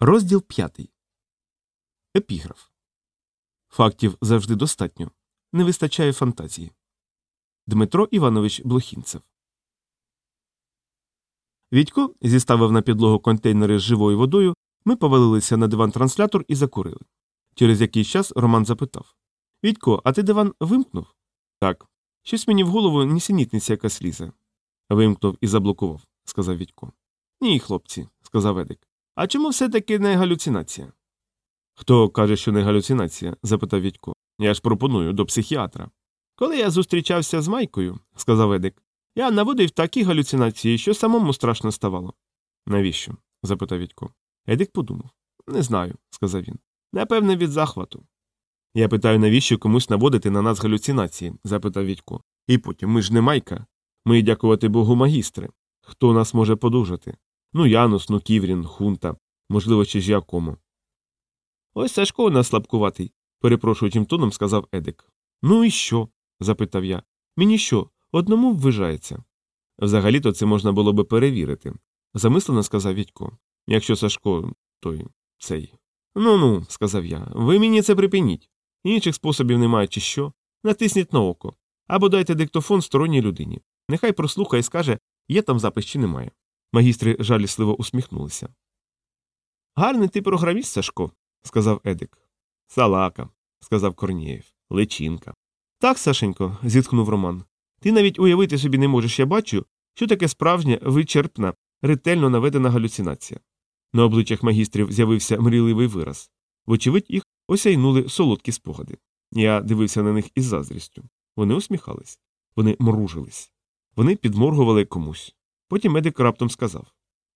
Розділ п'ятий. Епіграф. Фактів завжди достатньо. Не вистачає фантазії. Дмитро Іванович Блохінцев. Відько зіставив на підлогу контейнери з живою водою. Ми повалилися на диван транслятор і закурили. Через якийсь час Роман запитав Відько, а ти диван вимкнув? Так. Щось мені в голову нісенітниця яка лізе. Вимкнув і заблокував, сказав Відько. Ні, хлопці, сказав Едик. А чому все таки не галюцинація? Хто каже, що не галюцинація? запитав Відько. Я ж пропоную до психіатра. Коли я зустрічався з Майкою, сказав Едик, я наводив такі галюцинації, що самому страшно ставало. Навіщо? запитав Відько. Едик подумав. Не знаю, сказав він. Напевне, від захвату. Я питаю, навіщо комусь наводити на нас галюцинації? запитав Відько. І потім ми ж не майка. Ми, дякувати Богу, магістри. Хто нас може подужати? Ну, Янус, ну Ківрін, Хунта, можливо, ще ж Якому. Ось Сашко у нас слабкуватий, перепрошуючим тоном сказав Едик. Ну і що? запитав я. Мені що, одному ввижається? Взагалі то це можна було би перевірити, замислено сказав Відько. Якщо Сашко, той цей. Ну ну, сказав я, ви мені це припиніть. Інших способів немає, чи що. Натисніть на око. Або дайте диктофон сторонній людині. Нехай прослухає і скаже, є там запис чи немає. Магістри жалісливо усміхнулися. Гарний ти програміст, Сашко, сказав Едик. Салака, сказав Корнієв. Личинка. Так, Сашенько, зітхнув Роман. Ти навіть уявити собі не можеш, я бачу, що таке справжня, вичерпна, ретельно наведена галюцинація. На обличчях магістрів з'явився мрійливий вираз. Вочевидь, їх осяйнули солодкі спогади. Я дивився на них із заздрістю. Вони усміхались, вони мружились, вони підморгували комусь. Потім медик раптом сказав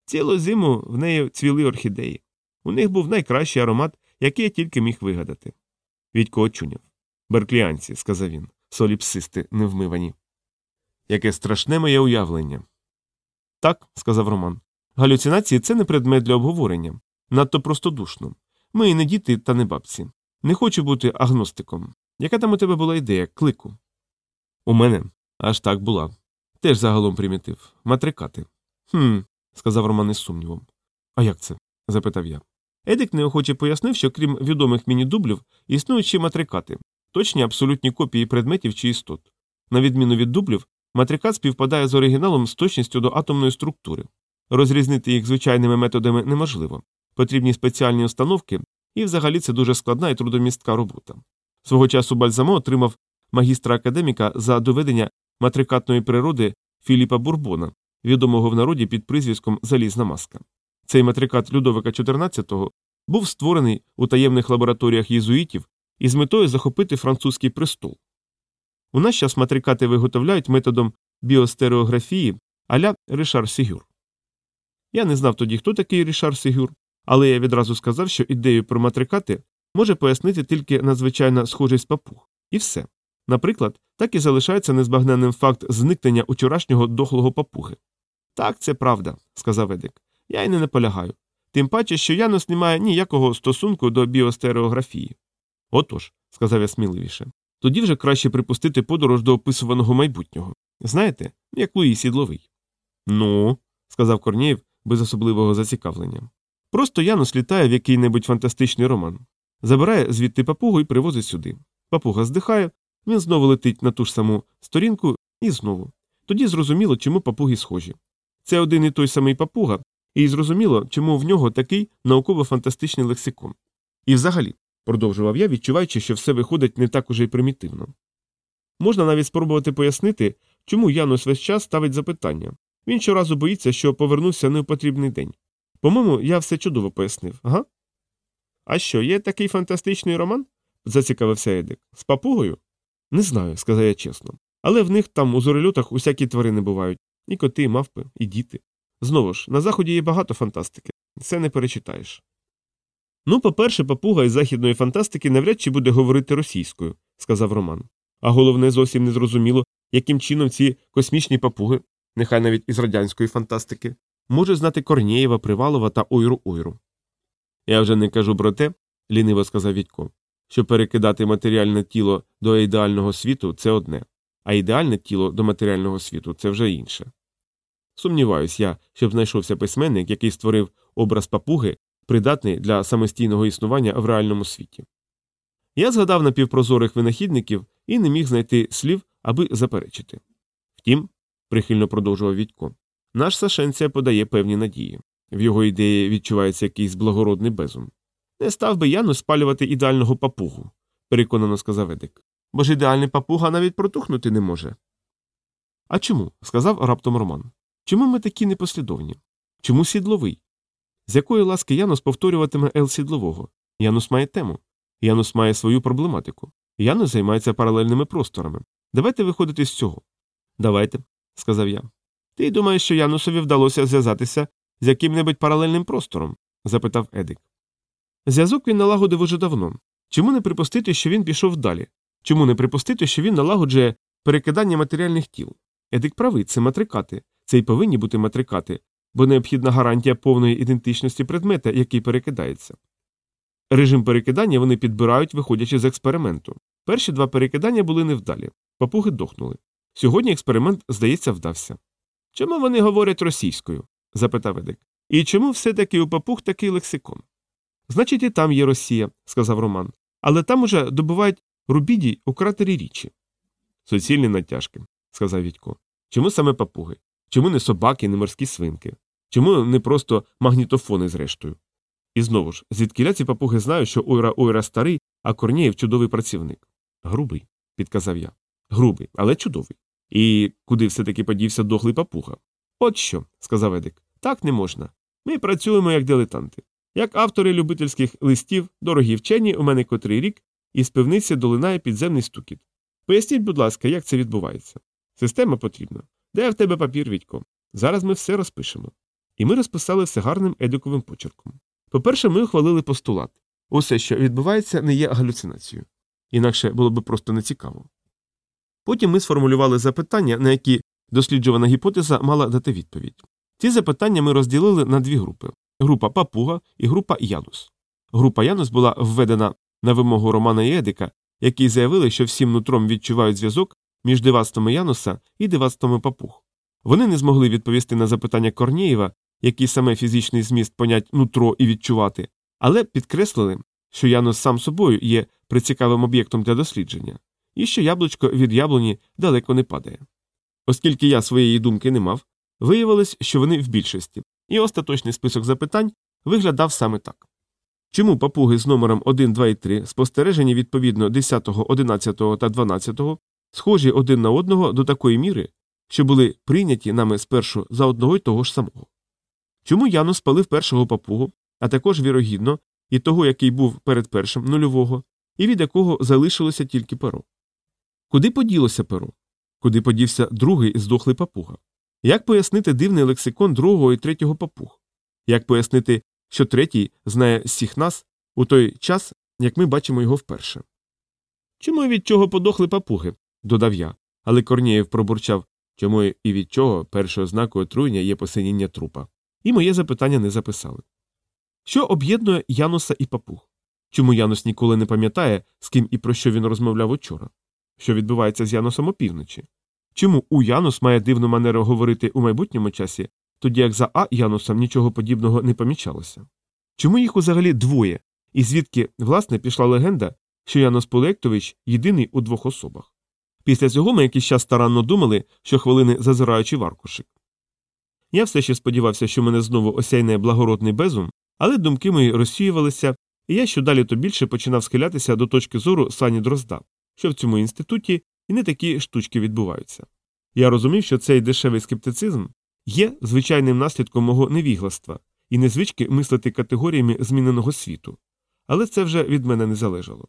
Цілу зиму в неї цвіли орхідеї. У них був найкращий аромат, який я тільки міг вигадати. Відько очуняв. Беркліанці, сказав він, соліпсисти невмивані. Яке страшне моє уявлення. Так, сказав Роман. Галюцинації це не предмет для обговорення. Надто простодушно. Ми і не діти, та не бабці. Не хочу бути агностиком. Яка там у тебе була ідея, клику? У мене аж так була. Теж загалом примітив. Матрикати. Хм, сказав Роман із сумнівом. А як це? запитав я. Едик неохоче пояснив, що крім відомих міні-дублів, існують ще матрикати, точні абсолютні копії предметів чи істот. На відміну від дублів, матрикат співпадає з оригіналом з точністю до атомної структури. Розрізнити їх звичайними методами неможливо. Потрібні спеціальні установки, і взагалі це дуже складна і трудомістка робота. Свого часу Бальзамо отримав магістра академіка за доведення матрикатної природи Філіпа Бурбона, відомого в народі під прізвиськом Залізна маска. Цей матрикат Людовика XIV був створений у таємних лабораторіях єзуїтів із метою захопити французький престол. У наш час матрикати виготовляють методом біостереографії аля Ришар Сігюр. Я не знав тоді, хто такий Рішар Сігюр, але я відразу сказав, що ідею про матрикати може пояснити тільки надзвичайна схожість папуг. І все. Наприклад, так і залишається незбагненним факт зникнення учорашнього дохлого папуги. Так, це правда, сказав Едик. Я й не наполягаю. Тим паче, що Янус не має ніякого стосунку до біостереографії. Отож, сказав я сміливіше, тоді вже краще припустити подорож до описуваного майбутнього. Знаєте, як Луї Сідловий. Ну, сказав Корнієв без особливого зацікавлення. Просто Янус літає в який-небудь фантастичний роман, забирає звідти папугу і привозить сюди. Папуга здихає, він знову летить на ту ж саму сторінку і знову. Тоді зрозуміло, чому папуги схожі. Це один і той самий папуга, і зрозуміло, чому в нього такий науково-фантастичний лексикон. І взагалі, продовжував я, відчуваючи, що все виходить не так уже й примітивно. Можна навіть спробувати пояснити, чому Янус весь час ставить запитання. Він щоразу боїться, що повернувся не в потрібний день. По-моєму, я все чудово пояснив, ага? А що, є такий фантастичний роман? зацікавився Едик. З папугою? Не знаю, сказав я чесно. Але в них там у зорельотах усякі тварини бувають і коти, і мавпи, і діти. Знову ж, на заході є багато фантастики, це не перечитаєш. Ну, по-перше, папуга із західної фантастики навряд чи буде говорити російською, сказав Роман. А головне, зовсім не зрозуміло, яким чином ці космічні папуги, нехай навіть із радянської фантастики, можуть знати Корнієва, Привалова та Ойру Ойру. Я вже не кажу про те, ліниво сказав Відько, що перекидати матеріальне тіло до ідеального світу це одне, а ідеальне тіло до матеріального світу це вже інше. Сумніваюсь я, щоб знайшовся письменник, який створив образ папуги, придатний для самостійного існування в реальному світі. Я згадав напівпрозорих винахідників і не міг знайти слів, аби заперечити. Втім, прихильно продовжував Відько, наш Сашенція подає певні надії. В його ідеї відчувається якийсь благородний безум. Не став би Яну спалювати ідеального папугу, переконано сказав Едик. Бо ж ідеальний папуга навіть протухнути не може. А чому? сказав раптом Роман. Чому ми такі непослідовні? Чому сідловий? З якої ласки Янус повторюватиме Ел сідлового? Янус має тему. Янус має свою проблематику. Янус займається паралельними просторами. Давайте виходити з цього. Давайте, сказав я. Ти думаєш, що Янусові вдалося зв'язатися з яким-небудь паралельним простором? запитав Едик. Зв'язок він налагодив уже давно. Чому не припустити, що він пішов далі? Чому не припустити, що він налагоджує перекидання матеріальних тіл? Едик правий, це матрикати, це й повинні бути матрикати, бо необхідна гарантія повної ідентичності предмета, який перекидається. Режим перекидання вони підбирають, виходячи з експерименту. Перші два перекидання були невдалі, папуги дохнули. Сьогодні експеримент, здається, вдався. Чому вони говорять російською? запитав Едик. І чому все таки у папуг такий лексикон? Значить, і там є Росія, сказав Роман, але там уже добувають рубідій у кратері річі. Суцільні натяжки, сказав Відько. Чому саме папуги? Чому не собаки, не морські свинки? Чому не просто магнітофони зрештою? І знову ж, звідкіля ці папуги знають, що Ойра Ойра старий, а Корнієв чудовий працівник. Грубий, підказав я. Грубий, але чудовий. І куди все таки подівся дохлий папуга? От що, сказав Едик, так не можна. Ми працюємо як дилетанти. Як автори любительських листів, дорогі вчені, у мене котрий рік, із пивниці долинає підземний стукіт. Поясніть, будь ласка, як це відбувається. Система потрібна. Де в тебе папір, Відько? Зараз ми все розпишемо. І ми розписали все гарним едиковим почерком. По-перше, ми ухвалили постулат усе, що відбувається, не є галюцинацією. Інакше було б просто нецікаво. Потім ми сформулювали запитання, на які досліджувана гіпотеза мала дати відповідь. Ці запитання ми розділили на дві групи група папуга і група Янус. Група Янус була введена на вимогу Романа і Едика, які заявили, що всім нутром відчувають зв'язок між дивастами Януса і дивастами папуг. Вони не змогли відповісти на запитання Корнієва, який саме фізичний зміст понять нутро і відчувати, але підкреслили, що Янус сам собою є прицікавим об'єктом для дослідження, і що яблучко від яблуні далеко не падає. Оскільки я своєї думки не мав, виявилось, що вони в більшості, і остаточний список запитань виглядав саме так. Чому папуги з номером 1, 2 і 3, спостережені відповідно 10, 11 та 12, схожі один на одного до такої міри, що були прийняті нами спершу за одного й того ж самого? Чому Янус спалив першого папугу, а також, вірогідно, і того, який був перед першим нульового, і від якого залишилося тільки перо? Куди поділося перо? Куди подівся другий здохлий папуга? Як пояснити дивний лексикон другого і третього папуг? Як пояснити, що третій знає всіх нас у той час, як ми бачимо його вперше? Чому і від чого подохли папуги? додав я, але Корнієв пробурчав, чому і від чого першою ознакою отруєння є посиніння трупа. І моє запитання не записали. Що об'єднує Януса і папуг? Чому Янус ніколи не пам'ятає, з ким і про що він розмовляв учора? Що відбувається з Янусом опівночі? Чому У Янус має дивну манеру говорити у майбутньому часі, тоді як за А Янусом нічого подібного не помічалося? Чому їх взагалі двоє, і звідки, власне, пішла легенда, що Янус Полектович єдиний у двох особах? Після цього ми якийсь час старанно думали, що хвилини зазираючи в аркушик. Я все ще сподівався, що мене знову осяйне благородний безум, але думки мої розсіювалися, і я що далі то більше починав схилятися до точки зору сані Дрозда, що в цьому інституті і не такі штучки відбуваються. Я розумів, що цей дешевий скептицизм є звичайним наслідком мого невігластва і незвички мислити категоріями зміненого світу, але це вже від мене не залежало.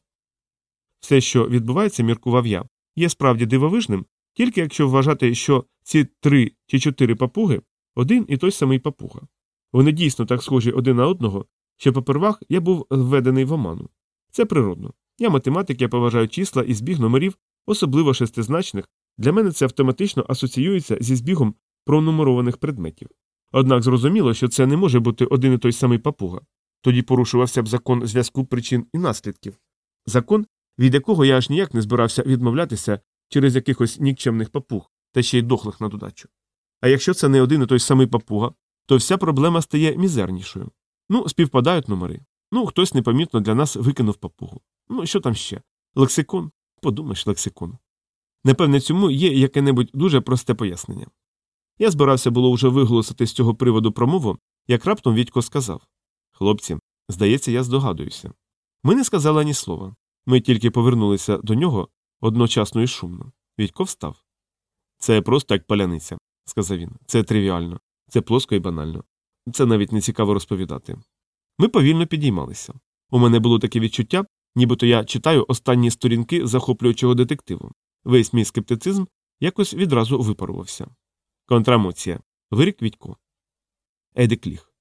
Все, що відбувається, міркував я, є справді дивовижним, тільки якщо вважати, що ці три чи чотири папуги один і той самий папуга. Вони дійсно так схожі один на одного, що попервах я був введений в оману. Це природно. Я математик, я поважаю числа і збіг номерів особливо шестизначних, для мене це автоматично асоціюється зі збігом пронумерованих предметів. Однак зрозуміло, що це не може бути один і той самий папуга. Тоді порушувався б закон зв'язку причин і наслідків, закон, від якого я аж ніяк не збирався відмовлятися через якихось нікчемних папуг, та ще й дохлих на додачу. А якщо це не один і той самий папуга, то вся проблема стає мізернішою. Ну, співпадають номери. Ну, хтось непомітно для нас викинув папугу. Ну, що там ще? Лексикон? Подумаєш, лексикон. Напевне, цьому є яке-небудь дуже просте пояснення. Я збирався було вже виголосити з цього приводу промову, як раптом Відько сказав Хлопці, здається, я здогадуюся. Ми не сказали ані слова. Ми тільки повернулися до нього одночасно і шумно. Відько встав. Це просто як паляниця, сказав він. Це тривіально, це плоско і банально. Це навіть не цікаво розповідати. Ми повільно підіймалися. У мене було таке відчуття, нібито я читаю останні сторінки захоплюючого детективу. Весь мій скептицизм якось відразу випарувався. Контрамоція. Вирік Відько. Едик ліг.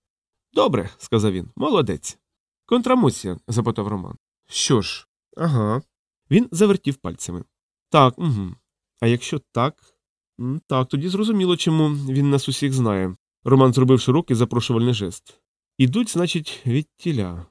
Добре, сказав він. Молодець. Контрамоція, запитав Роман. Що ж? Ага. Він завертів пальцями. Так, угу. А якщо так. Так, тоді зрозуміло, чому він нас усіх знає. Роман зробив широкий запрошувальний жест. Ідуть, значить, від тіля.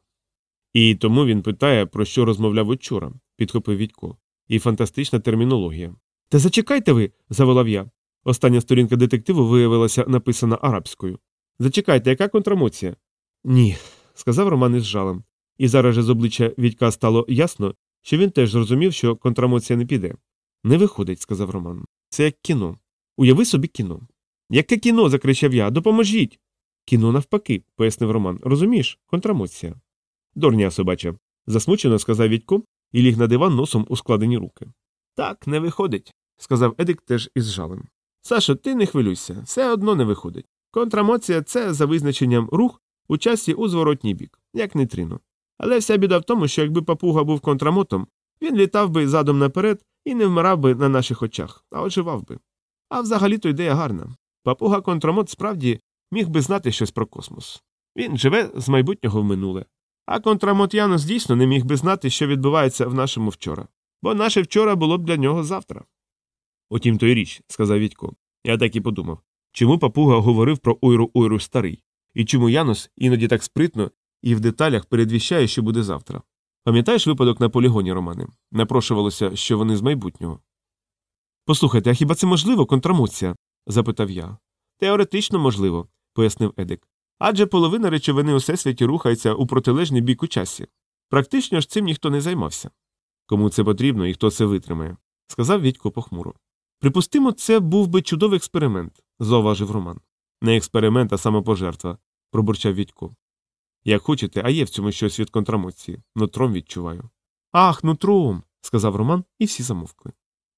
І тому він питає, про що розмовляв учора, підхопив Відько. І фантастична термінологія. Та зачекайте ви, заволав я. Остання сторінка детективу виявилася написана арабською. Зачекайте, яка контрамоція? Ні, сказав Роман із жалем. І зараз же з обличчя Відька стало ясно, що він теж зрозумів, що контрамоція не піде. Не виходить, сказав Роман. Це як кіно. Уяви собі кіно. Яке кіно? закричав я. Допоможіть. Кіно навпаки, пояснив Роман. Розумієш, контрамоція. Дурня собача, засмучено сказав Відько і ліг на диван носом у складені руки. Так, не виходить, сказав Едик теж із жалем. Сашо, ти не хвилюйся, все одно не виходить. Контрамоція це за визначенням рух у часі у зворотній бік, як нейтрино. Але вся біда в тому, що якби папуга був контрамотом, він літав би задом наперед і не вмирав би на наших очах, а оживав би. А взагалі то ідея гарна. Папуга контрамот справді міг би знати щось про космос. Він живе з майбутнього в минуле. А контрамот Янус дійсно не міг би знати, що відбувається в нашому вчора, бо наше вчора було б для нього завтра. Утім, то й річ, сказав Відько. Я так і подумав. Чому папуга говорив про Ойру Ойру старий, і чому Янус іноді так спритно і в деталях передвіщає, що буде завтра. Пам'ятаєш випадок на полігоні, Романе? Напрошувалося, що вони з майбутнього. Послухайте, а хіба це можливо, контрамоція? запитав я. Теоретично можливо, пояснив Едик. Адже половина речовини у всесвіті рухається у протилежний бік у часі. Практично ж цим ніхто не займався. Кому це потрібно і хто це витримає, сказав Відько похмуро. Припустимо, це був би чудовий експеримент, зауважив Роман. Не експеримент, а самопожертва, пробурчав Відько. Як хочете, а є в цьому щось від контрамоції. Нутром відчуваю. Ах, нутром, сказав Роман, і всі замовкли.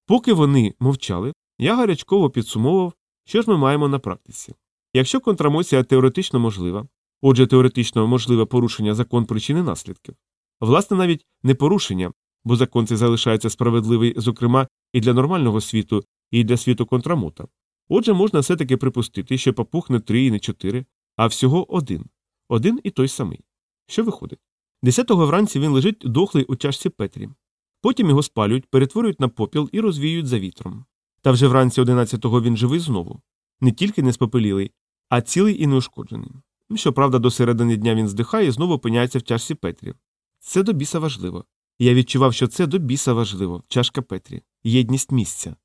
Поки вони мовчали, я гарячково підсумовував, що ж ми маємо на практиці. Якщо контрамоція теоретично можлива, отже, теоретично можливе порушення закон причини наслідків. Власне, навіть не порушення, бо закон цей залишається справедливий, зокрема, і для нормального світу, і для світу контрамота. Отже, можна все таки припустити, що папух не три і не чотири, а всього один один і той самий. Що виходить? Десятого вранці він лежить дохлий у чашці Петрі. Потім його спалюють, перетворюють на попіл і розвіюють за вітром. Та вже вранці одинадцятого він живий знову. Не тільки не спопелілий, а цілий і неушкоджений. Щоправда, до середини дня він здихає і знову опиняється в чашці Петрі. Це до біса важливо. Я відчував, що це до біса важливо чашка Петрі, єдність місця.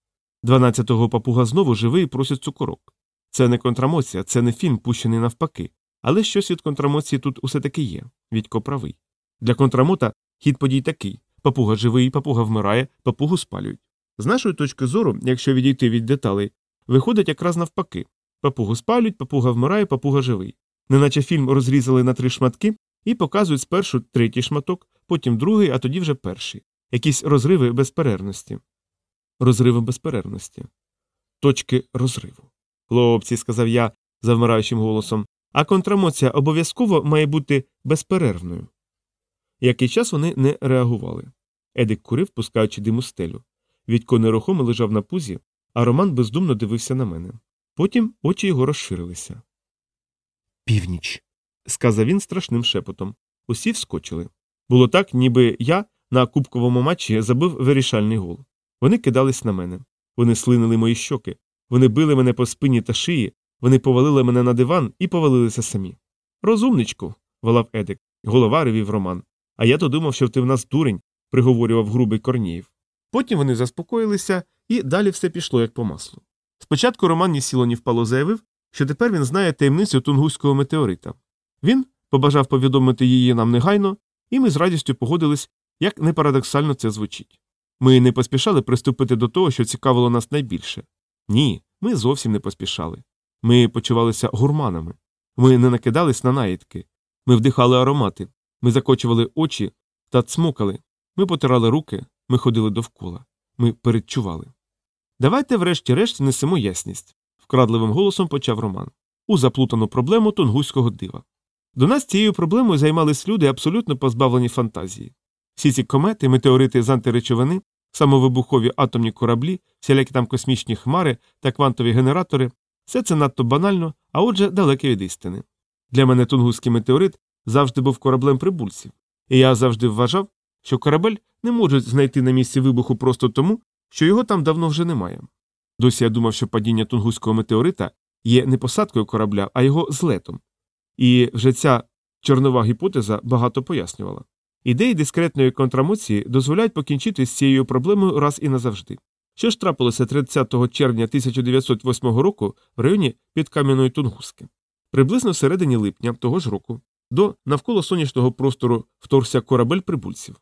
Дванадцятого папуга знову живий і просить цукорок. Це не контрамоція, це не фільм, пущений навпаки. Але щось від контрамоції тут усе таки є. Відько правий. Для контрамота хід подій такий папуга живий, папуга вмирає, папугу спалюють. З нашої точки зору, якщо відійти від деталей, виходить якраз навпаки папугу спалюють, папуга вмирає, папуга живий. Неначе фільм розрізали на три шматки і показують спершу третій шматок, потім другий, а тоді вже перший. Якісь розриви безперервності. Розриви безперервності. Точки розриву. Хлопці, сказав я завмираючим голосом, а контрамоція обов'язково має бути безперервною. Який час вони не реагували. Едик курив, пускаючи диму стелю. Відько нерухомо лежав на пузі, а Роман бездумно дивився на мене. Потім очі його розширилися. Північ. сказав він страшним шепотом. Усі вскочили. Було так, ніби я на кубковому матчі забив вирішальний гол. Вони кидались на мене. Вони слинили мої щоки. Вони били мене по спині та шиї, вони повалили мене на диван і повалилися самі. Розумничку, волав Едик, голова ревів Роман. А я то думав, що ти в нас дурень, приговорював грубий Корнієв. Потім вони заспокоїлися, і далі все пішло як по маслу. Спочатку Роман ні сіло, ні впало заявив, що тепер він знає таємницю тунгуського метеорита. Він побажав повідомити її нам негайно, і ми з радістю погодились, як не парадоксально це звучить. Ми не поспішали приступити до того, що цікавило нас найбільше. Ні, ми зовсім не поспішали. Ми почувалися гурманами. Ми не накидались на наїдки. Ми вдихали аромати, ми закочували очі та цмокали, ми потирали руки, ми ходили довкола, ми передчували. Давайте, врешті-решт, внесемо ясність, вкрадливим голосом почав Роман, у заплутану проблему тунгуського дива. До нас цією проблемою займались люди, абсолютно позбавлені фантазії. Всі ці комети, метеорити з антиречовини, самовибухові атомні кораблі, всілякі там космічні хмари та квантові генератори все це надто банально, а отже, далеке від істини. Для мене тунгуський метеорит завжди був кораблем прибульців, і я завжди вважав, що корабель не можуть знайти на місці вибуху просто тому, що його там давно вже немає. Досі я думав, що падіння тунгуського метеорита є не посадкою корабля, а його злетом. І вже ця чорнова гіпотеза багато пояснювала. Ідеї дискретної контрамоції дозволяють покінчити з цією проблемою раз і назавжди. Що ж трапилося 30 червня 1908 року в районі підкам'яної Тунгуски? Приблизно в середині липня того ж року до навколо сонячного простору вторгся корабель прибульців.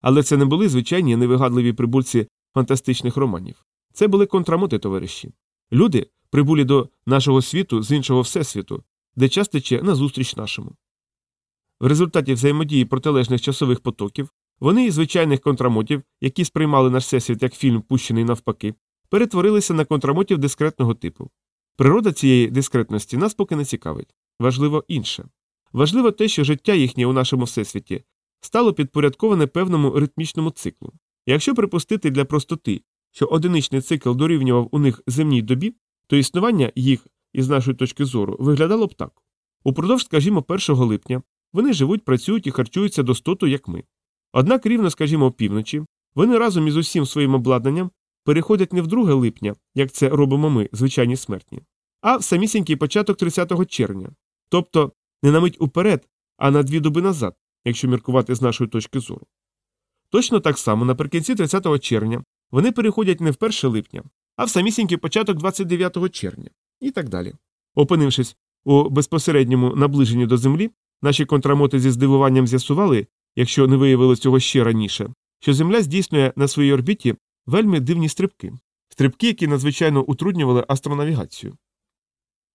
Але це не були звичайні невигадливі прибульці фантастичних романів. Це були контрамоти товариші. Люди, прибулі до нашого світу з іншого всесвіту, де час тече назустріч нашому. В результаті взаємодії протилежних часових потоків вони із звичайних контрамотів, які сприймали наш всесвіт як фільм, пущений навпаки, перетворилися на контрамотів дискретного типу. Природа цієї дискретності нас поки не цікавить. Важливо інше. Важливо те, що життя їхнє у нашому всесвіті стало підпорядковане певному ритмічному циклу. Якщо припустити для простоти, що одиничний цикл дорівнював у них земній добі, то існування їх, із нашої точки зору, виглядало б так. Упродовж, скажімо, 1 липня вони живуть, працюють і харчуються достоту, як ми. Однак рівно, скажімо, опівночі, вони разом із усім своїм обладнанням переходять не в 2 липня, як це робимо ми, звичайні смертні, а в самісінький початок 30 червня, тобто не на мить уперед, а на дві доби назад, якщо міркувати з нашої точки зору. Точно так само наприкінці 30 червня вони переходять не в 1 липня, а в самісінький початок 29 червня і так далі. Опинившись у безпосередньому наближенні до землі, наші контрамоти зі здивуванням з'ясували, якщо не виявило цього ще раніше, що Земля здійснює на своїй орбіті вельми дивні стрибки, стрибки, які надзвичайно утруднювали астронавігацію.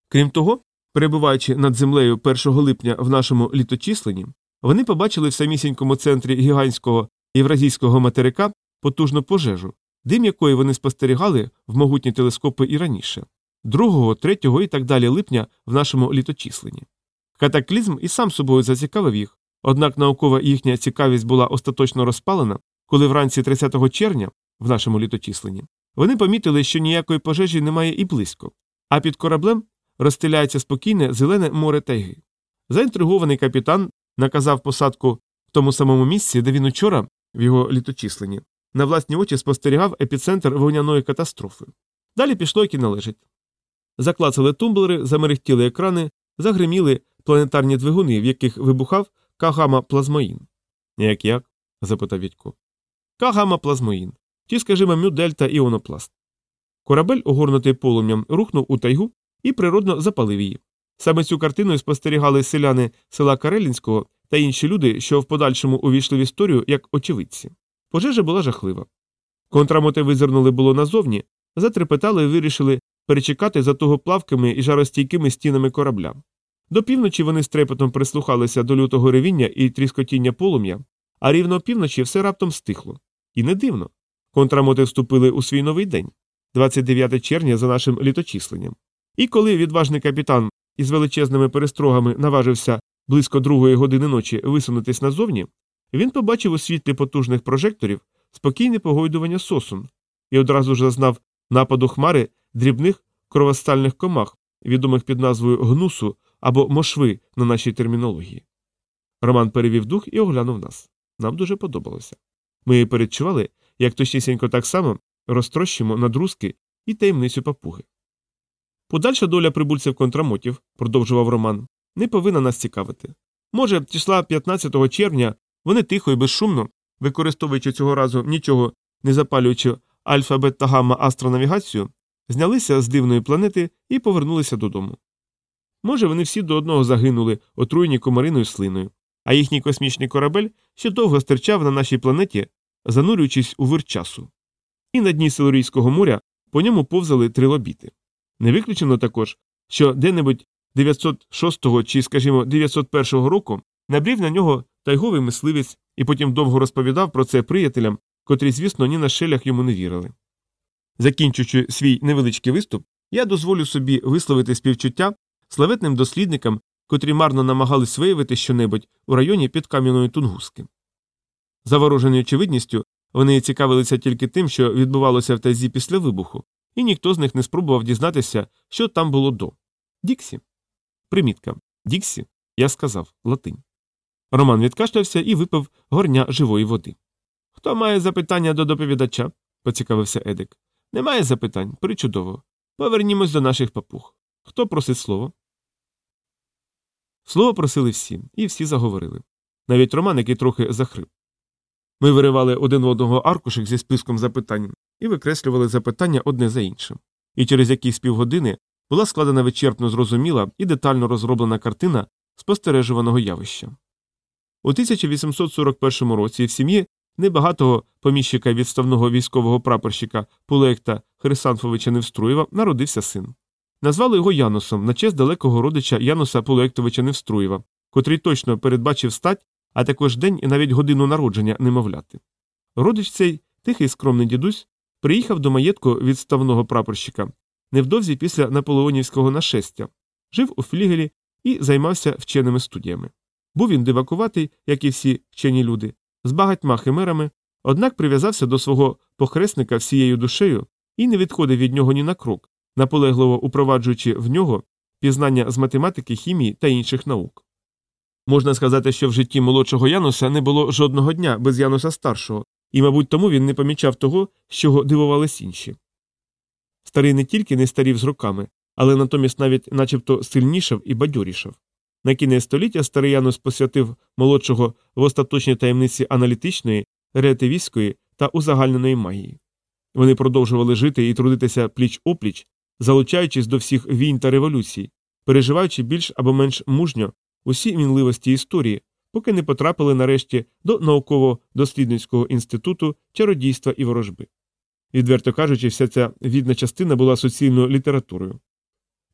Крім того, перебуваючи над землею 1 липня в нашому літочисленні, вони побачили в самісінькому центрі гігантського євразійського материка потужну пожежу, дим якої вони спостерігали в могутні телескопи і раніше, 2, 3 і так далі липня в нашому літочисленні. Катаклізм і сам собою зацікавив їх, однак наукова їхня цікавість була остаточно розпалена, коли вранці 30 червня, в нашому літочисленні, вони помітили, що ніякої пожежі немає і близько, а під кораблем розстеляється спокійне зелене море тайги. Заінтригований капітан наказав посадку в тому самому місці, де він учора, в його літочисленні, на власні очі спостерігав епіцентр вогняної катастрофи. Далі пішло, як і належить. Заклацали тумблери, замерехтіли екрани, загриміли планетарні двигуни, в яких вибухав кагама плазмоїн. Як як? запитав Відько. Кагама плазмоїн. Чи, скажімо, мю дельта іонопласт. Корабель, огорнутий полум'ям, рухнув у тайгу і природно запалив її. Саме цю картину спостерігали селяни села Карелінського та інші люди, що в подальшому увійшли в історію як очевидці. Пожежа була жахлива. Контрамоти визирнули було назовні, затрепетали і вирішили перечекати за того плавкими і жаростійкими стінами корабля. До півночі вони з трепетом прислухалися до лютого ревіння і тріскотіння полум'я, а рівно опівночі все раптом стихло. І не дивно. Контрамоти вступили у свій новий день, 29 червня за нашим літочисленням. І коли відважний капітан із величезними перестрогами наважився близько другої години ночі висунутись назовні, він побачив у світлі потужних прожекторів спокійне погойдування сосун і одразу ж зазнав нападу хмари дрібних кровостальних комах, відомих під назвою гнусу або мошви на нашій термінології. Роман перевів дух і оглянув нас. Нам дуже подобалося. Ми передчували, як точнісінько так само розтрощимо надрузки і таємницю папуги. Подальша доля прибульців контрамотів, продовжував Роман, не повинна нас цікавити. Може, числа 15 червня вони тихо і безшумно, використовуючи цього разу нічого не запалюючи альфа бета гамма астронавігацію, знялися з дивної планети і повернулися додому. Може, вони всі до одного загинули, отруєні комариною слиною, а їхній космічний корабель ще довго стирчав на нашій планеті, занурюючись у вир часу. І на дні Силурійського моря по ньому повзали трилобіти. Не виключено також, що де-небудь 906 чи, скажімо, 901 року набрів на нього тайговий мисливець і потім довго розповідав про це приятелям, котрі, звісно, ні на шелях йому не вірили. Закінчуючи свій невеличкий виступ, я дозволю собі висловити співчуття славетним дослідникам, котрі марно намагались виявити щонебудь у районі під кам'яної тунгуски. Заворожені очевидністю, вони цікавилися тільки тим, що відбувалося в тазі після вибуху, і ніхто з них не спробував дізнатися, що там було до. Діксі. Примітка. Діксі, я сказав, латинь. Роман відкашлявся і випив горня живої води. Хто має запитання до доповідача? поцікавився Едик. Немає запитань, причудово. Повернімось до наших папуг. Хто просить слово? Слово просили всі, і всі заговорили. Навіть Роман, який трохи захрип. Ми виривали один одного аркушик зі списком запитань і викреслювали запитання одне за іншим. І через якісь півгодини була складена вичерпно зрозуміла і детально розроблена картина спостережуваного явища. У 1841 році в сім'ї небагатого поміщика відставного військового прапорщика Пулекта Хрисанфовича Невструєва народився син. Назвали його Янусом на честь далекого родича Януса Пулектовича Невструєва, котрий точно передбачив стать, а також день і навіть годину народження немовляти. Родич цей тихий скромний дідусь приїхав до маєтку відставного прапорщика невдовзі після наполеонівського нашестя, жив у флігелі і займався вченими студіями. Був він дивакуватий, як і всі вчені люди, з багатьма химерами, однак прив'язався до свого похресника всією душею і не відходив від нього ні на крок, наполегливо упроваджуючи в нього пізнання з математики, хімії та інших наук. Можна сказати, що в житті молодшого Януса не було жодного дня без Януса старшого, і, мабуть, тому він не помічав того, чого дивувались інші. Старий не тільки не старів з роками, але натомість навіть начебто сильнішав і бадьорішав. На кінець століття старий Янус посвятив молодшого в остаточні таємниці аналітичної, реативістської та узагальненої магії. Вони продовжували жити і трудитися пліч опліч, залучаючись до всіх війн та революцій, переживаючи більш або менш мужньо усі мінливості історії, поки не потрапили нарешті до науково-дослідницького інституту чародійства і ворожби. Відверто кажучи, вся ця відна частина була суцільною літературою.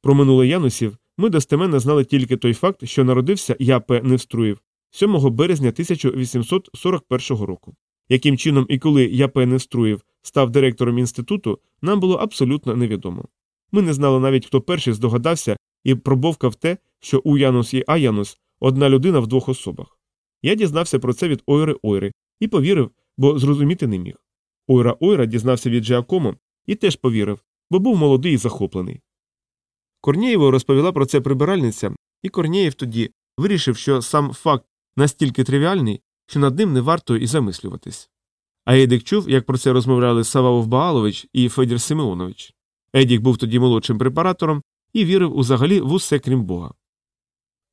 Про минуле Янусів ми достеменно знали тільки той факт, що народився Я П. Невструєв 7 березня 1841 року. Яким чином і коли Я П. Невструєв став директором інституту, нам було абсолютно невідомо. Ми не знали навіть, хто перший здогадався і пробовкав те, що у Янус і Аянус одна людина в двох особах. Я дізнався про це від Ойри Ойри і повірив, бо зрозуміти не міг. Ойра Ойра дізнався від Джеакому і теж повірив, бо був молодий і захоплений. Корнієву розповіла про це прибиральниця, і Корнієв тоді вирішив, що сам факт настільки тривіальний, що над ним не варто і замислюватись. А Едик чув, як про це розмовляли Сававов Баалович і Федір Симеонович. Едік був тоді молодшим препаратором і вірив узагалі в усе крім Бога.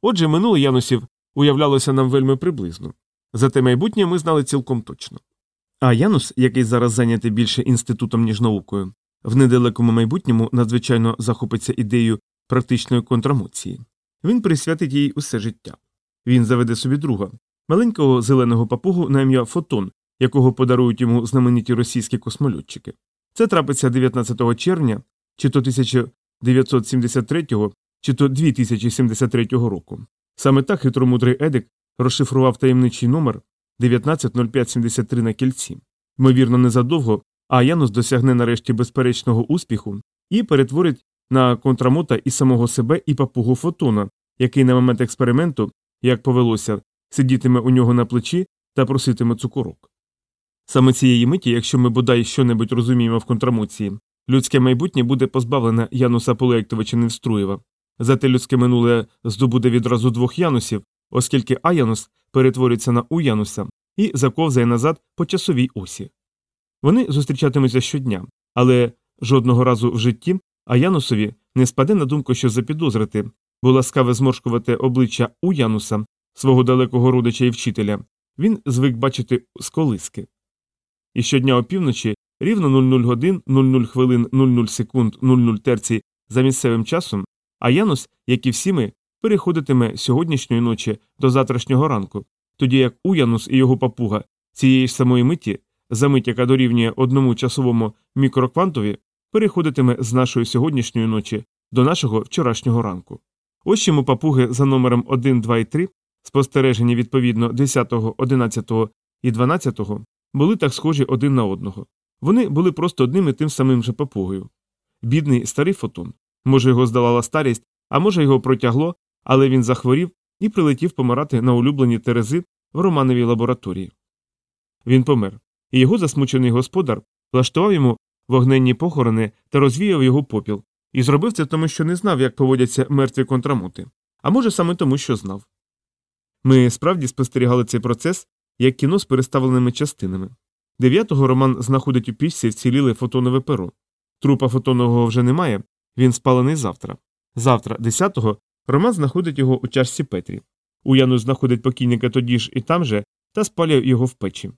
Отже, минуле Янусів уявлялося нам вельми приблизно, зате майбутнє ми знали цілком точно. А Янус, який зараз зайнятий більше інститутом, ніж наукою, в недалекому майбутньому надзвичайно захопиться ідеєю практичної контрамоції. Він присвятить їй усе життя. Він заведе собі друга, маленького зеленого папугу на ім'я Фотон, якого подарують йому знамениті російські космольотчики. Це трапиться 19 червня, чи то 1973, чи то 2073 року. Саме так хитромудрий Едик розшифрував таємничий номер 190573 на кільці. Ймовірно, незадовго, а Янус досягне нарешті безперечного успіху і перетворить на контрамота і самого себе і папугу фотона, який на момент експерименту, як повелося, сидітиме у нього на плечі та проситиме цукорок. Саме цієї миті, якщо ми бодай щонебудь розуміємо в контрамоції, людське майбутнє буде позбавлене Януса Полектовича Невструєва, зате людське минуле здобуде відразу двох Янусів, оскільки Аянус перетвориться на Уянуса і заковзає назад по часовій осі. Вони зустрічатимуться щодня, але жодного разу в житті Аянусові не спаде на думку, що запідозрити, бо ласкаве зморшкувати обличчя у Януса, свого далекого родича і вчителя, він звик бачити з колиски. І щодня опівночі, рівно 00 годин, 00 хвилин, 00 секунд, 00 терцій за місцевим часом, А Янус, як і всі ми, переходитиме сьогоднішньої ночі до завтрашнього ранку, тоді як Уянус і його папуга цієї ж самої миті, за мить, яка дорівнює одному часовому мікроквантові, переходитиме з нашої сьогоднішньої ночі до нашого вчорашнього ранку. Ось чому папуги за номером 1, 2 і 3, спостережені відповідно 10, 11 і 12, були так схожі один на одного. Вони були просто одним і тим самим же папугою. Бідний старий фотон. Може, його здолала старість, а може, його протягло, але він захворів і прилетів помирати на улюблені терези в Романовій лабораторії. Він помер, і його засмучений господар влаштував йому вогненні похорони та розвіяв його попіл, і зробив це тому, що не знав, як поводяться мертві контрамути, а може саме тому, що знав. Ми справді спостерігали цей процес як кіно з переставленими частинами. Дев'ятого Роман знаходить у пічці вціліле фотонове перо. Трупа фотонового вже немає, він спалений завтра. Завтра, 10-го, Роман знаходить його у чашці Петрі. Уяну знаходить покійника тоді ж і там же та спалює його в печі.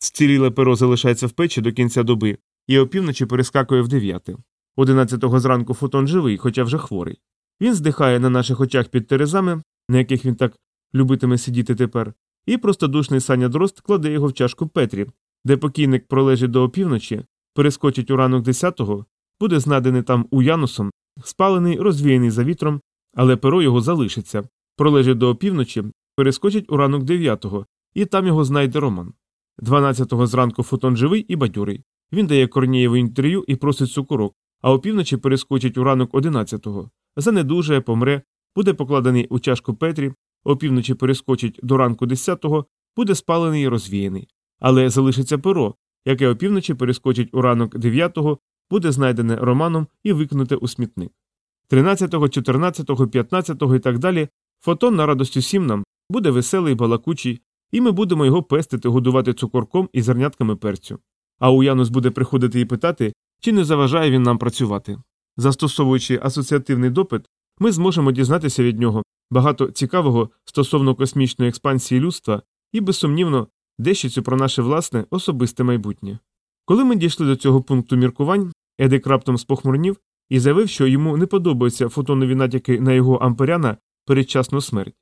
Зціліле перо залишається в печі до кінця доби і опівночі перескакує в дев'яте. Одинадцятого зранку фотон живий, хоча вже хворий. Він здихає на наших очах під терезами, на яких він так любитиме сидіти тепер, і простодушний Саня Дрозд кладе його в чашку Петрі, де покійник пролежить до опівночі, перескочить у ранок десятого, буде знайдений там Уянусом, спалений, розвіяний за вітром, але перо його залишиться, пролежить до опівночі, перескочить у ранок дев'ятого, і там його знайде Роман. Дванадцятого зранку фотон живий і бадьорий. Він дає Корнієву інтерв'ю і просить цукорок, а опівночі перескочить у ранок одинадцятого. Занедужає, помре, буде покладений у чашку Петрі, опівночі перескочить до ранку десятого, буде спалений і розвіяний. Але залишиться перо, яке опівночі перескочить у ранок дев'ятого, буде знайдене романом і викинуте у смітник. 13, 14, 15 і так далі фотон на радость усім нам буде веселий, балакучий, і ми будемо його пестити, годувати цукорком і зернятками перцю. А Уянус буде приходити і питати, чи не заважає він нам працювати. Застосовуючи асоціативний допит, ми зможемо дізнатися від нього багато цікавого стосовно космічної експансії людства і, безсумнівно, дещицю про наше власне особисте майбутнє. Коли ми дійшли до цього пункту міркувань, Едик раптом спохмурнів і заявив, що йому не подобаються фотонові натяки на його амперяна передчасну смерть.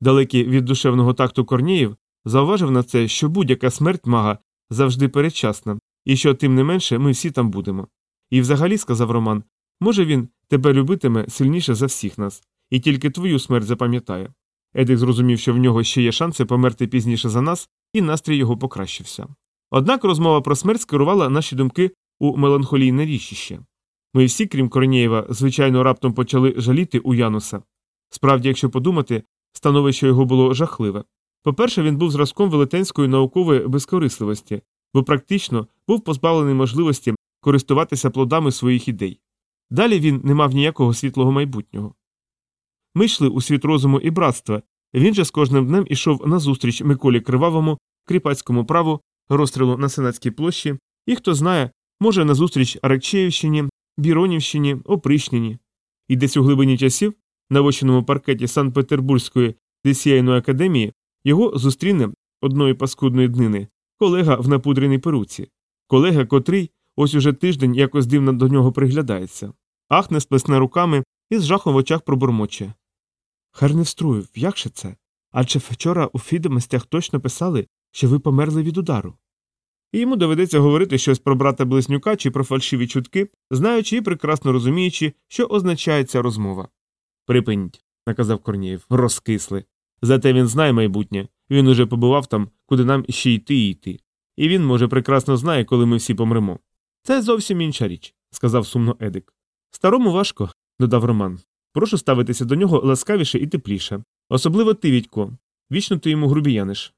Далекий від душевного такту Корніїв зауважив на це, що будь-яка смерть мага завжди передчасна, і що, тим не менше, ми всі там будемо. І взагалі, сказав Роман, може він тебе любитиме сильніше за всіх нас, і тільки твою смерть запам'ятає. Едик зрозумів, що в нього ще є шанси померти пізніше за нас, і настрій його покращився. Однак розмова про смерть скерувала наші думки у меланхолійне річище. Ми всі, крім Корнієва, звичайно, раптом почали жаліти у Януса. Справді, якщо подумати, становище його було жахливе. По-перше, він був зразком велетенської наукової безкорисливості, бо практично був позбавлений можливості користуватися плодами своїх ідей. Далі він не мав ніякого світлого майбутнього. Ми йшли у світ розуму і братства, він же з кожним днем ішов назустріч Миколі Кривавому, кріпацькому праву, розстрілу на Сенатській площі, і хто знає, може, назустріч Аракчеївщині, Біронівщині, Опришніні. І десь у глибині часів, на вощеному паркеті Санкт Петербурзької десіяйної академії, його зустріне одної паскудної днини колега в напудреній перуці, колега, котрий ось уже тиждень якось дивно до нього приглядається, ахне сплесне руками і з жахом в очах пробурмоче. Харневструїв, як же це? Адже вчора у відомостях точно писали, що ви померли від удару. І йому доведеться говорити щось про брата близнюка чи про фальшиві чутки, знаючи і прекрасно розуміючи, що означає ця розмова. Припиніть, наказав Корнієв, розкисли. Зате він знає майбутнє, він уже побував там, куди нам ще йти і йти. І він, може, прекрасно знає, коли ми всі помремо. Це зовсім інша річ, сказав сумно Едик. Старому важко, додав Роман. Прошу ставитися до нього ласкавіше і тепліше. Особливо ти, Відько. Вічно ти йому грубіяниш.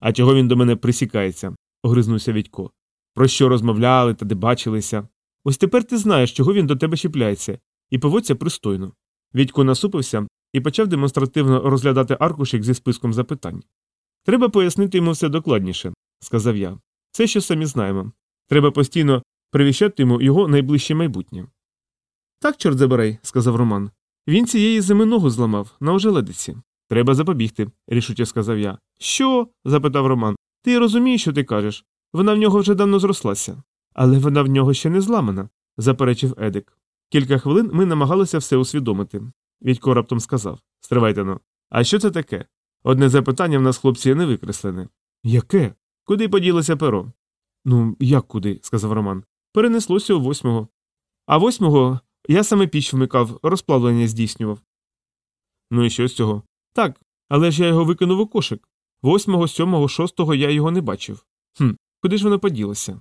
А чого він до мене присікається? Огризнувся Відько. Про що розмовляли та де бачилися? Ось тепер ти знаєш, чого він до тебе чіпляється, і поводься пристойно. Відько насупився і почав демонстративно розглядати аркушик зі списком запитань. Треба пояснити йому все докладніше, сказав я. Це що самі знаємо. Треба постійно привіщати йому його найближче майбутнє. Так, чорт забирай, сказав Роман. Він цієї зими ногу зламав на ожеледиці. Треба запобігти, рішуче сказав я. Що? запитав Роман. Ти розумієш, що ти кажеш? Вона в нього вже давно зрослася. Але вона в нього ще не зламана, заперечив Едик. Кілька хвилин ми намагалися все усвідомити. Відько раптом сказав Стривайте ну. А що це таке? Одне запитання в нас, хлопці, не викреслене. Яке? Куди поділося перо? Ну, як куди? сказав Роман. Перенеслося у восьмого. А восьмого я саме піч вмикав, розплавлення здійснював. Ну і що з цього? Так, але ж я його викинув у кошик. Восьмого, сьомого, шостого я його не бачив. Хм, куди ж воно поділося?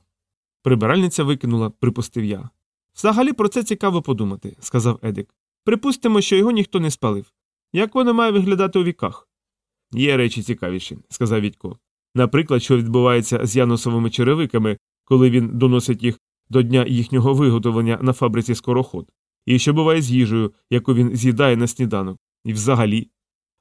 Прибиральниця викинула, припустив я. Взагалі про це цікаво подумати, сказав Едик. Припустимо, що його ніхто не спалив. Як воно має виглядати у віках? Є речі цікавіші, сказав Відько. Наприклад, що відбувається з янусовими черевиками, коли він доносить їх до дня їхнього виготовлення на фабриці скороход, і що буває з їжею, яку він з'їдає на сніданок, і взагалі.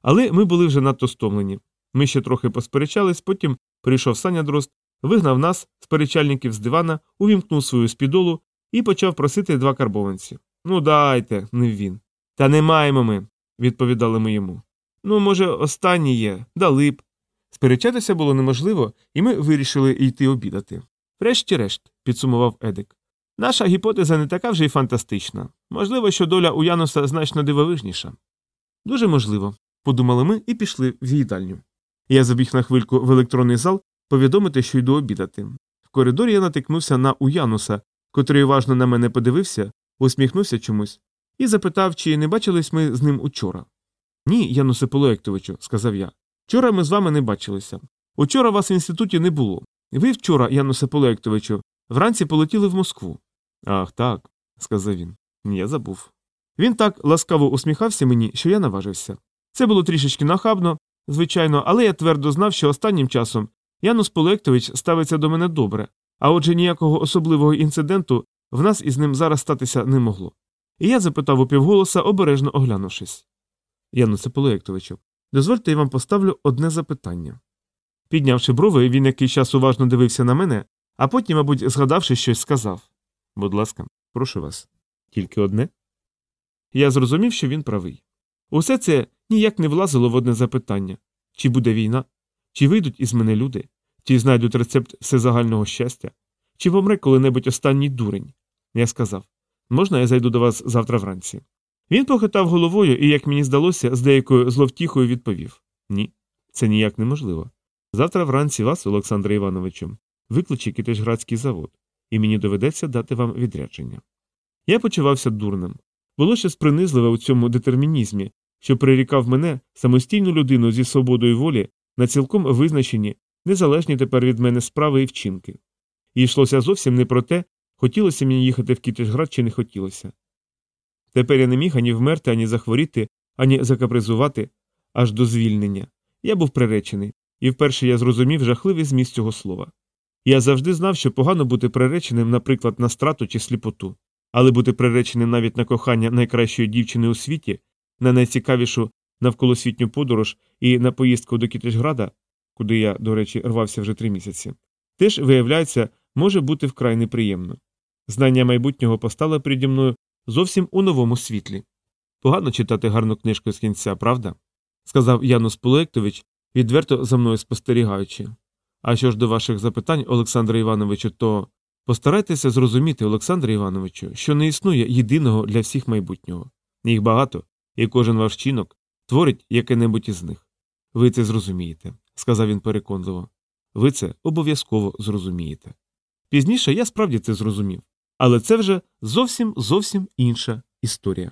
Але ми були вже надто стомлені. Ми ще трохи посперечались, потім прийшов Саня Дрозд, вигнав нас, сперечальників з дивана, увімкнув свою спідолу і почав просити два карбованці. Ну, дайте, не він. Та не маємо ми, відповідали ми йому. Ну, може, останній є, дали б. Сперечатися було неможливо, і ми вирішили йти обідати. Врешті-решт, підсумував Едик. Наша гіпотеза не така вже й фантастична. Можливо, що доля у Януса значно дивовижніша. Дуже можливо, подумали ми і пішли в їдальню. Я забіг на хвильку в електронний зал повідомити, що йду обідати. В коридорі я натикнувся на Уянуса, котрий уважно на мене подивився, усміхнувся чомусь, і запитав, чи не бачились ми з ним учора. Ні, Янусе Полуектовичу, сказав я. Вчора ми з вами не бачилися. Учора вас в інституті не було. Ви вчора, Янусе Полуектовичу, вранці полетіли в Москву. Ах, так, сказав він. Я забув. Він так ласкаво усміхався мені, що я наважився. Це було трішечки нахабно, звичайно, але я твердо знав, що останнім часом Янус Полуектович ставиться до мене добре, а отже ніякого особливого інциденту в нас із ним зараз статися не могло. І я запитав упівголоса, обережно оглянувшись. Янусе Полуектовичу, дозвольте я вам поставлю одне запитання. Піднявши брови, він якийсь час уважно дивився на мене, а потім, мабуть, згадавши щось, сказав Будь ласка, прошу вас. Тільки одне? Я зрозумів, що він правий. Усе це ніяк не влазило в одне запитання чи буде війна, чи вийдуть із мене люди, чи знайдуть рецепт всезагального щастя, чи помре коли-небудь останній дурень. Я сказав можна я зайду до вас завтра вранці? Він похитав головою і, як мені здалося, з деякою зловтіхою відповів Ні, це ніяк неможливо. Завтра вранці вас, Олександре Івановичу, викличе Китежградський завод, і мені доведеться дати вам відрядження. Я почувався дурним. Було щось принизливе у цьому детермінізмі, що прирікав мене самостійну людину зі свободою волі на цілком визначені, незалежні тепер від мене справи і вчинки. І йшлося зовсім не про те, хотілося мені їхати в Кітежград чи не хотілося. Тепер я не міг ані вмерти, ані захворіти, ані закапризувати аж до звільнення. Я був приречений, і вперше я зрозумів жахливий зміст цього слова. Я завжди знав, що погано бути приреченим, наприклад, на страту чи сліпоту, але бути приреченим навіть на кохання найкращої дівчини у світі, на найцікавішу навколосвітню подорож і на поїздку до Кітежграда, куди я, до речі, рвався вже три місяці, теж, виявляється, може бути вкрай неприємно. Знання майбутнього постало переді мною зовсім у новому світлі. Погано читати гарну книжку з кінця, правда? сказав Янус Полуектович, відверто за мною спостерігаючи. А що ж до ваших запитань, Олександре Івановичу, то постарайтеся зрозуміти, Олександре Івановичу, що не існує єдиного для всіх майбутнього. Їх багато, і кожен ваш чинок творить яке-небудь із них. Ви це зрозумієте, сказав він переконливо. Ви це обов'язково зрозумієте. Пізніше я справді це зрозумів, але це вже зовсім зовсім інша історія.